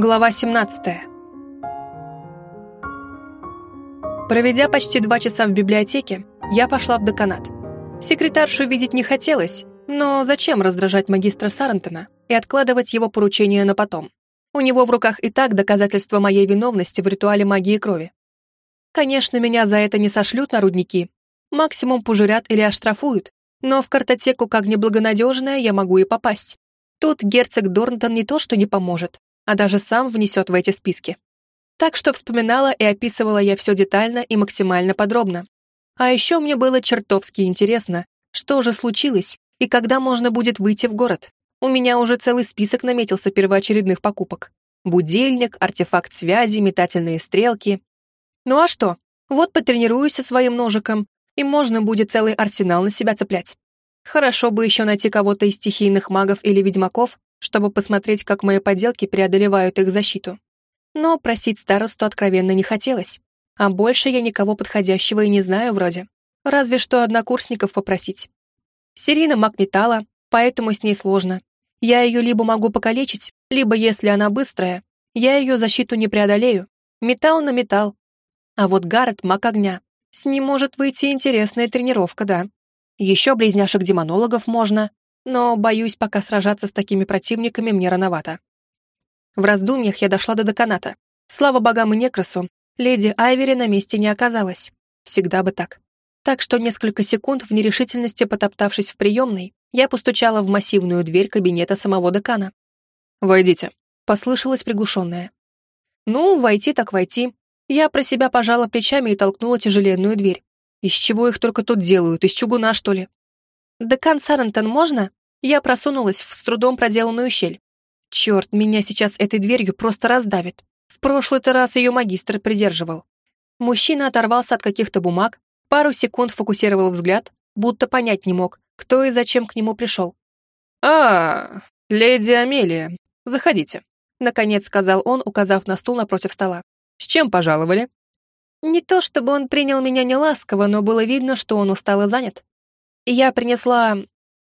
Глава 17. Проведя почти два часа в библиотеке, я пошла в деканат. Секретаршу видеть не хотелось, но зачем раздражать магистра Сарантона и откладывать его поручение на потом? У него в руках и так доказательства моей виновности в ритуале магии крови. Конечно, меня за это не сошлют на рудники, максимум пожурят или оштрафуют, но в картотеку как неблагонадежная я могу и попасть. Тут герцог Дорнтон не то что не поможет, а даже сам внесет в эти списки. Так что вспоминала и описывала я все детально и максимально подробно. А еще мне было чертовски интересно, что же случилось и когда можно будет выйти в город. У меня уже целый список наметился первоочередных покупок. Будильник, артефакт связи, метательные стрелки. Ну а что? Вот потренируюсь со своим ножиком, и можно будет целый арсенал на себя цеплять. Хорошо бы еще найти кого-то из стихийных магов или ведьмаков, чтобы посмотреть, как мои поделки преодолевают их защиту. Но просить старосту откровенно не хотелось. А больше я никого подходящего и не знаю вроде. Разве что однокурсников попросить. Сирина маг металла, поэтому с ней сложно. Я ее либо могу покалечить, либо, если она быстрая, я ее защиту не преодолею. Металл на металл. А вот Гаррет маг огня. С ним может выйти интересная тренировка, да. Еще близняшек-демонологов можно, но, боюсь, пока сражаться с такими противниками мне рановато. В раздумьях я дошла до деканата. Слава богам и некрасу, леди Айвери на месте не оказалась. Всегда бы так. Так что несколько секунд в нерешительности потоптавшись в приемной, я постучала в массивную дверь кабинета самого декана. «Войдите», — послышалось приглушенное. «Ну, войти так войти». Я про себя пожала плечами и толкнула тяжеленную дверь. Из чего их только тут делают? Из чугуна, что ли? «Декан Сарентон, можно?» Я просунулась в с трудом проделанную щель. Черт, меня сейчас этой дверью просто раздавит. В прошлый-то раз ее магистр придерживал. Мужчина оторвался от каких-то бумаг, пару секунд фокусировал взгляд, будто понять не мог, кто и зачем к нему пришел. «А, леди Амелия, заходите», — наконец сказал он, указав на стул напротив стола. «С чем пожаловали?» Не то чтобы он принял меня неласково, но было видно, что он устал и занят. Я принесла...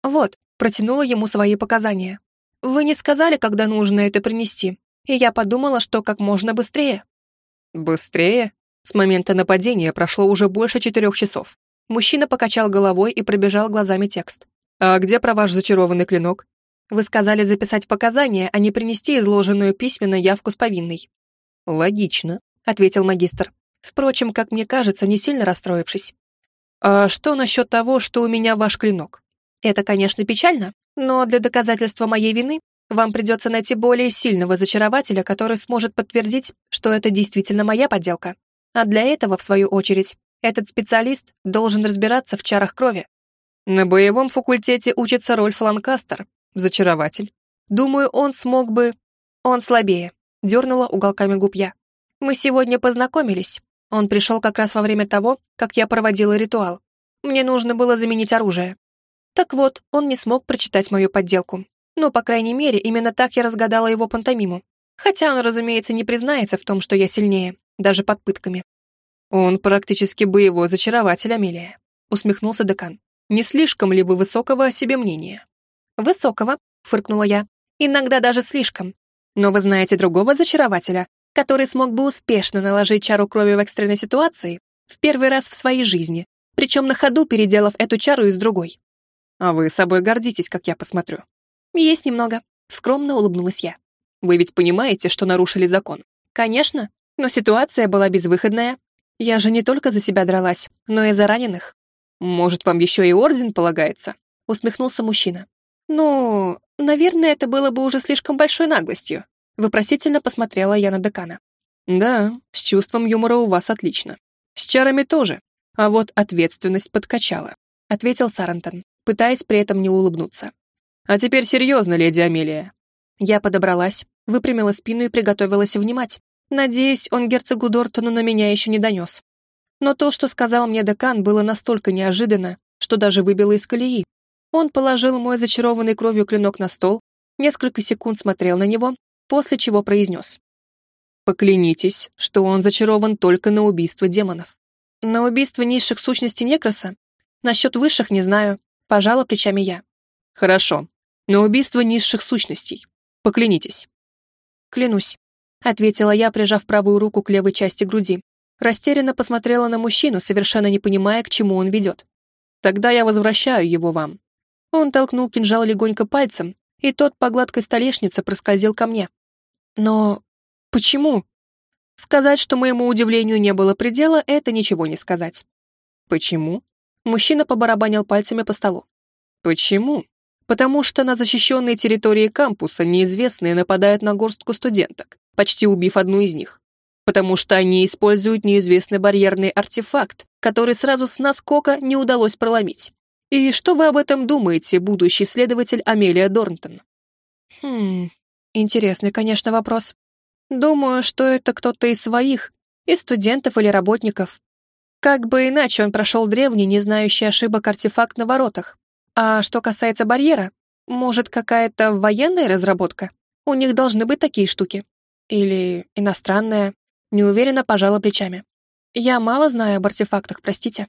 Вот, протянула ему свои показания. Вы не сказали, когда нужно это принести, и я подумала, что как можно быстрее. Быстрее? С момента нападения прошло уже больше четырех часов. Мужчина покачал головой и пробежал глазами текст. «А где про ваш зачарованный клинок?» «Вы сказали записать показания, а не принести изложенную письменно явку с повинной». «Логично», — ответил магистр впрочем, как мне кажется, не сильно расстроившись. «А что насчет того, что у меня ваш клинок?» «Это, конечно, печально, но для доказательства моей вины вам придется найти более сильного зачарователя, который сможет подтвердить, что это действительно моя подделка. А для этого, в свою очередь, этот специалист должен разбираться в чарах крови». «На боевом факультете учится Рольф Ланкастер, зачарователь. Думаю, он смог бы...» «Он слабее», — дернула уголками губ я. «Мы сегодня познакомились, он пришел как раз во время того, как я проводила ритуал. Мне нужно было заменить оружие. Так вот, он не смог прочитать мою подделку. Ну, по крайней мере, именно так я разгадала его пантомиму. Хотя он, разумеется, не признается в том, что я сильнее, даже под пытками. «Он практически боевой зачарователь, Амелия», — усмехнулся декан. «Не слишком ли вы высокого о себе мнения?» «Высокого», — фыркнула я. «Иногда даже слишком. Но вы знаете другого зачарователя, который смог бы успешно наложить чару крови в экстренной ситуации в первый раз в своей жизни, причем на ходу переделав эту чару из другой. А вы собой гордитесь, как я посмотрю. Есть немного. Скромно улыбнулась я. Вы ведь понимаете, что нарушили закон? Конечно, но ситуация была безвыходная. Я же не только за себя дралась, но и за раненых. Может, вам еще и орден полагается? Усмехнулся мужчина. Ну, наверное, это было бы уже слишком большой наглостью. Вопросительно посмотрела я на декана. «Да, с чувством юмора у вас отлично. С чарами тоже. А вот ответственность подкачала», — ответил Сарантон, пытаясь при этом не улыбнуться. «А теперь серьезно, леди Амелия». Я подобралась, выпрямила спину и приготовилась внимать. Надеюсь, он герцогу Дортону на меня еще не донес. Но то, что сказал мне декан, было настолько неожиданно, что даже выбило из колеи. Он положил мой зачарованный кровью клинок на стол, несколько секунд смотрел на него, после чего произнес. «Поклянитесь, что он зачарован только на убийство демонов». «На убийство низших сущностей Некроса? Насчет высших не знаю», — пожала плечами я. «Хорошо. На убийство низших сущностей. Поклянитесь». «Клянусь». ответила я, прижав правую руку к левой части груди. Растерянно посмотрела на мужчину, совершенно не понимая, к чему он ведет. «Тогда я возвращаю его вам». Он толкнул кинжал легонько пальцем, и тот по гладкой столешнице проскользил ко мне. Но почему? Сказать, что моему удивлению не было предела, это ничего не сказать. Почему? Мужчина побарабанил пальцами по столу. Почему? Потому что на защищенной территории кампуса неизвестные нападают на горстку студенток, почти убив одну из них. Потому что они используют неизвестный барьерный артефакт, который сразу с наскока не удалось проломить. И что вы об этом думаете, будущий следователь Амелия Дорнтон? Хм, интересный, конечно, вопрос. Думаю, что это кто-то из своих, из студентов или работников. Как бы иначе он прошел древний, не знающий ошибок артефакт на воротах. А что касается барьера, может, какая-то военная разработка? У них должны быть такие штуки. Или иностранная. Неуверенно пожала плечами. Я мало знаю об артефактах, простите.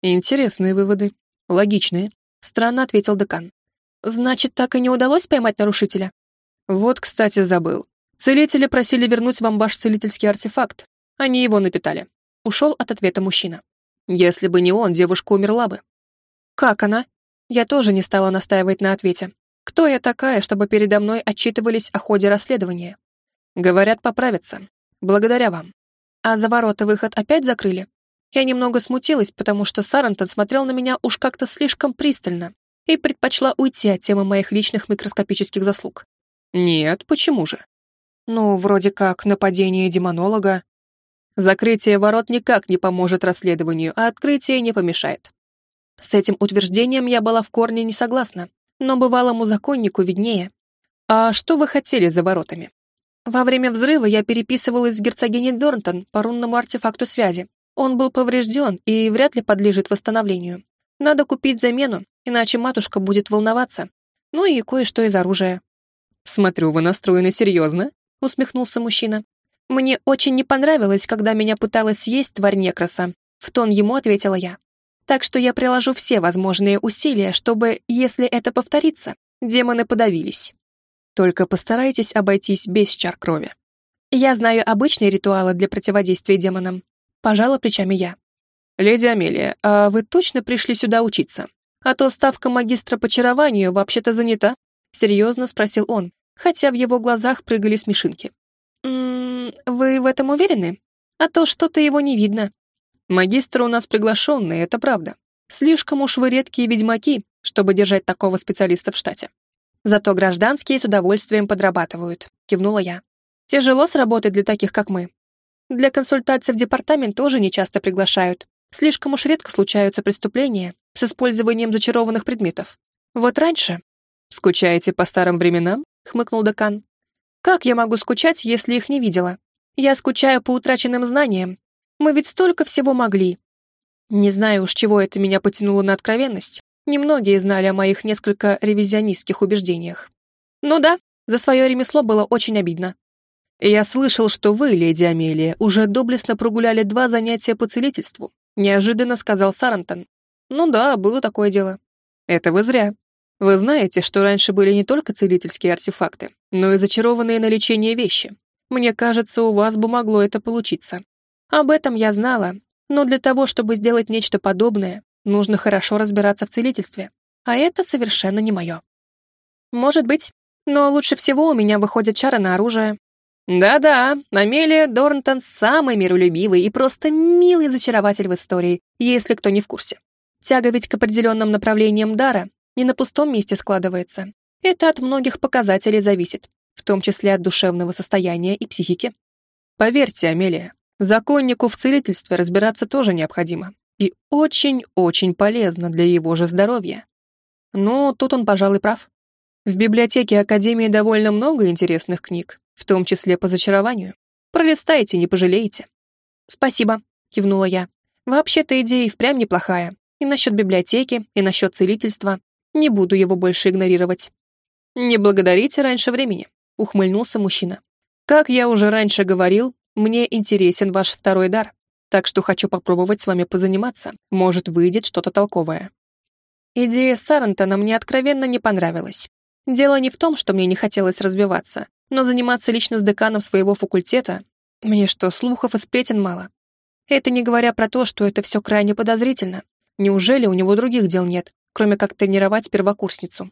Интересные выводы. Логичные. Странно ответил декан. Значит, так и не удалось поймать нарушителя? Вот, кстати, забыл. Целители просили вернуть вам ваш целительский артефакт. Они его напитали. Ушел от ответа мужчина. Если бы не он, девушка умерла бы. Как она? Я тоже не стала настаивать на ответе. Кто я такая, чтобы передо мной отчитывались о ходе расследования? Говорят, поправится. Благодаря вам. А за ворота выход опять закрыли? Я немного смутилась, потому что Сарантон смотрел на меня уж как-то слишком пристально и предпочла уйти от темы моих личных микроскопических заслуг. Нет, почему же? Ну, вроде как нападение демонолога, Закрытие ворот никак не поможет расследованию, а открытие не помешает. С этим утверждением я была в корне не согласна, но бывалому законнику виднее. А что вы хотели за воротами? Во время взрыва я переписывалась с герцогиней Дорнтон по рунному артефакту связи. Он был поврежден и вряд ли подлежит восстановлению. Надо купить замену, иначе матушка будет волноваться. Ну и кое-что из оружия. «Смотрю, вы настроены серьезно», — усмехнулся мужчина. «Мне очень не понравилось, когда меня пыталась съесть тварь некраса», — в тон ему ответила я. «Так что я приложу все возможные усилия, чтобы, если это повторится, демоны подавились. Только постарайтесь обойтись без чар крови». «Я знаю обычные ритуалы для противодействия демонам», — пожала плечами я. «Леди Амелия, а вы точно пришли сюда учиться? А то ставка магистра по чарованию вообще-то занята», — серьезно спросил он, хотя в его глазах прыгали смешинки. Вы в этом уверены? А то что-то его не видно. Магистр у нас приглашенный, это правда. Слишком уж вы редкие ведьмаки, чтобы держать такого специалиста в штате. Зато гражданские с удовольствием подрабатывают, кивнула я. Тяжело сработать для таких, как мы. Для консультаций в департамент тоже не часто приглашают. Слишком уж редко случаются преступления с использованием зачарованных предметов. Вот раньше... «Скучаете по старым временам?» — хмыкнул декан. Как я могу скучать, если их не видела? Я скучаю по утраченным знаниям. Мы ведь столько всего могли. Не знаю уж, чего это меня потянуло на откровенность. Немногие знали о моих несколько ревизионистских убеждениях. Ну да, за свое ремесло было очень обидно. «Я слышал, что вы, леди Амелия, уже доблестно прогуляли два занятия по целительству», неожиданно сказал Сарантон. «Ну да, было такое дело». «Это вы зря. Вы знаете, что раньше были не только целительские артефакты, но и зачарованные на лечение вещи. Мне кажется, у вас бы могло это получиться. Об этом я знала, но для того, чтобы сделать нечто подобное, нужно хорошо разбираться в целительстве, а это совершенно не мое. Может быть, но лучше всего у меня выходят чары на оружие. Да-да, Амелия Дорнтон самый миролюбивый и просто милый зачарователь в истории, если кто не в курсе. Тяга ведь к определенным направлениям дара не на пустом месте складывается. Это от многих показателей зависит, в том числе от душевного состояния и психики. Поверьте, Амелия, законнику в целительстве разбираться тоже необходимо. И очень-очень полезно для его же здоровья. Ну, тут он, пожалуй, прав. В библиотеке Академии довольно много интересных книг, в том числе по зачарованию. Пролистайте, не пожалеете. Спасибо, кивнула я. Вообще-то идея и впрямь неплохая. И насчет библиотеки, и насчет целительства. Не буду его больше игнорировать. Не благодарите раньше времени, ухмыльнулся мужчина. Как я уже раньше говорил, мне интересен ваш второй дар, так что хочу попробовать с вами позаниматься. Может, выйдет что-то толковое. Идея Сарантона мне откровенно не понравилась. Дело не в том, что мне не хотелось развиваться. Но заниматься лично с деканом своего факультета... Мне что, слухов и сплетен мало? Это не говоря про то, что это все крайне подозрительно. Неужели у него других дел нет, кроме как тренировать первокурсницу?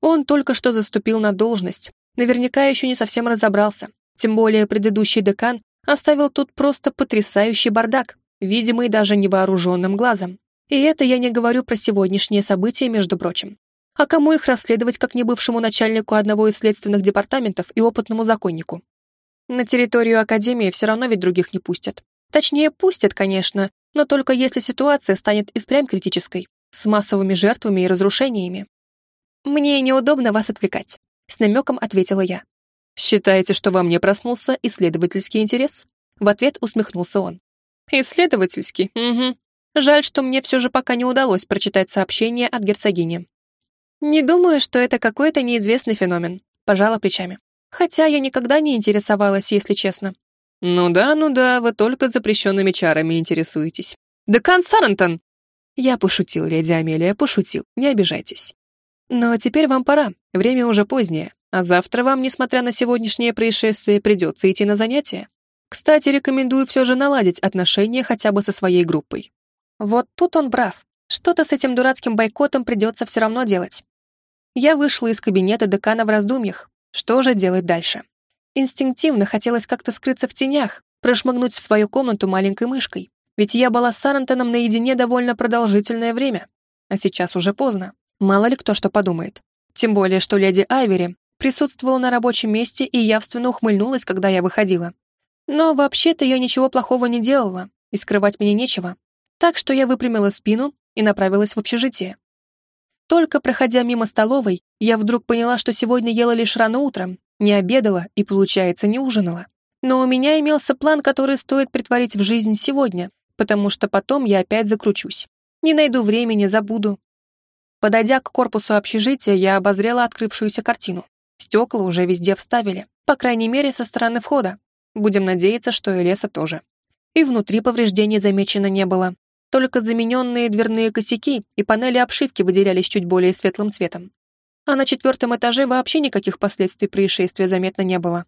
Он только что заступил на должность, наверняка еще не совсем разобрался, тем более предыдущий декан оставил тут просто потрясающий бардак, видимый даже невооруженным глазом. И это я не говорю про сегодняшние события, между прочим. А кому их расследовать, как не бывшему начальнику одного из следственных департаментов и опытному законнику? На территорию Академии все равно ведь других не пустят. Точнее, пустят, конечно, но только если ситуация станет и впрямь критической, с массовыми жертвами и разрушениями. «Мне неудобно вас отвлекать», — с намеком ответила я. «Считаете, что во мне проснулся исследовательский интерес?» В ответ усмехнулся он. «Исследовательский? Угу. Жаль, что мне все же пока не удалось прочитать сообщение от герцогини». «Не думаю, что это какой-то неизвестный феномен», — пожала плечами. «Хотя я никогда не интересовалась, если честно. «Ну да, ну да, вы только запрещенными чарами интересуетесь». «Декан Сарантон!» Я пошутил, леди Амелия, пошутил, не обижайтесь. Но теперь вам пора, время уже позднее, а завтра вам, несмотря на сегодняшнее происшествие, придется идти на занятия. Кстати, рекомендую все же наладить отношения хотя бы со своей группой. Вот тут он прав. Что-то с этим дурацким бойкотом придется все равно делать. Я вышла из кабинета декана в раздумьях. Что же делать дальше? Инстинктивно хотелось как-то скрыться в тенях, прошмыгнуть в свою комнату маленькой мышкой. Ведь я была с Сарантоном наедине довольно продолжительное время. А сейчас уже поздно. Мало ли кто что подумает. Тем более, что леди Айвери присутствовала на рабочем месте и явственно ухмыльнулась, когда я выходила. Но вообще-то я ничего плохого не делала, и скрывать мне нечего. Так что я выпрямила спину и направилась в общежитие. Только проходя мимо столовой, я вдруг поняла, что сегодня ела лишь рано утром, не обедала и, получается, не ужинала. Но у меня имелся план, который стоит притворить в жизнь сегодня, потому что потом я опять закручусь. Не найду времени, забуду. Подойдя к корпусу общежития, я обозрела открывшуюся картину. Стекла уже везде вставили, по крайней мере, со стороны входа. Будем надеяться, что и леса тоже. И внутри повреждений замечено не было. Только замененные дверные косяки и панели обшивки выделялись чуть более светлым цветом а на четвертом этаже вообще никаких последствий происшествия заметно не было.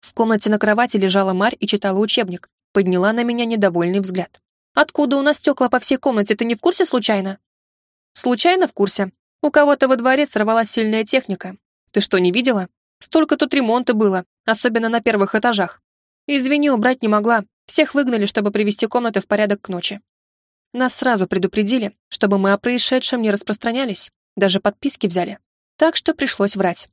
В комнате на кровати лежала Марь и читала учебник, подняла на меня недовольный взгляд. «Откуда у нас стекла по всей комнате, ты не в курсе случайно?» «Случайно в курсе. У кого-то во дворе сорвалась сильная техника. Ты что, не видела? Столько тут ремонта было, особенно на первых этажах. Извини, убрать не могла. Всех выгнали, чтобы привести комнаты в порядок к ночи. Нас сразу предупредили, чтобы мы о происшедшем не распространялись, даже подписки взяли так что пришлось врать.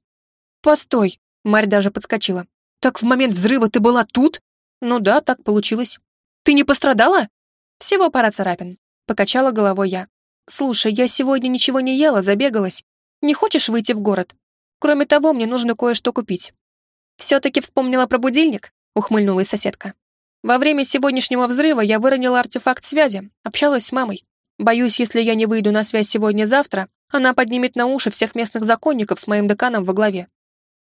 «Постой!» — Марь даже подскочила. «Так в момент взрыва ты была тут?» «Ну да, так получилось». «Ты не пострадала?» «Всего пара царапин», — покачала головой я. «Слушай, я сегодня ничего не ела, забегалась. Не хочешь выйти в город? Кроме того, мне нужно кое-что купить». «Все-таки вспомнила про будильник?» — ухмыльнулась соседка. «Во время сегодняшнего взрыва я выронила артефакт связи, общалась с мамой. Боюсь, если я не выйду на связь сегодня-завтра, она поднимет на уши всех местных законников с моим деканом во главе.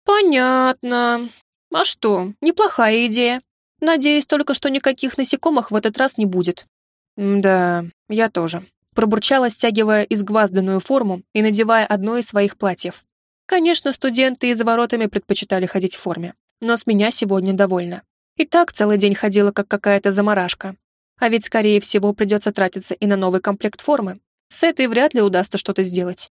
Понятно. А что, неплохая идея. Надеюсь только, что никаких насекомых в этот раз не будет. Да, я тоже. Пробурчала, стягивая изгвазданную форму и надевая одно из своих платьев. Конечно, студенты и за воротами предпочитали ходить в форме, но с меня сегодня довольна. И так целый день ходила, как какая-то заморашка. А ведь, скорее всего, придется тратиться и на новый комплект формы, с этой вряд ли удастся что-то сделать.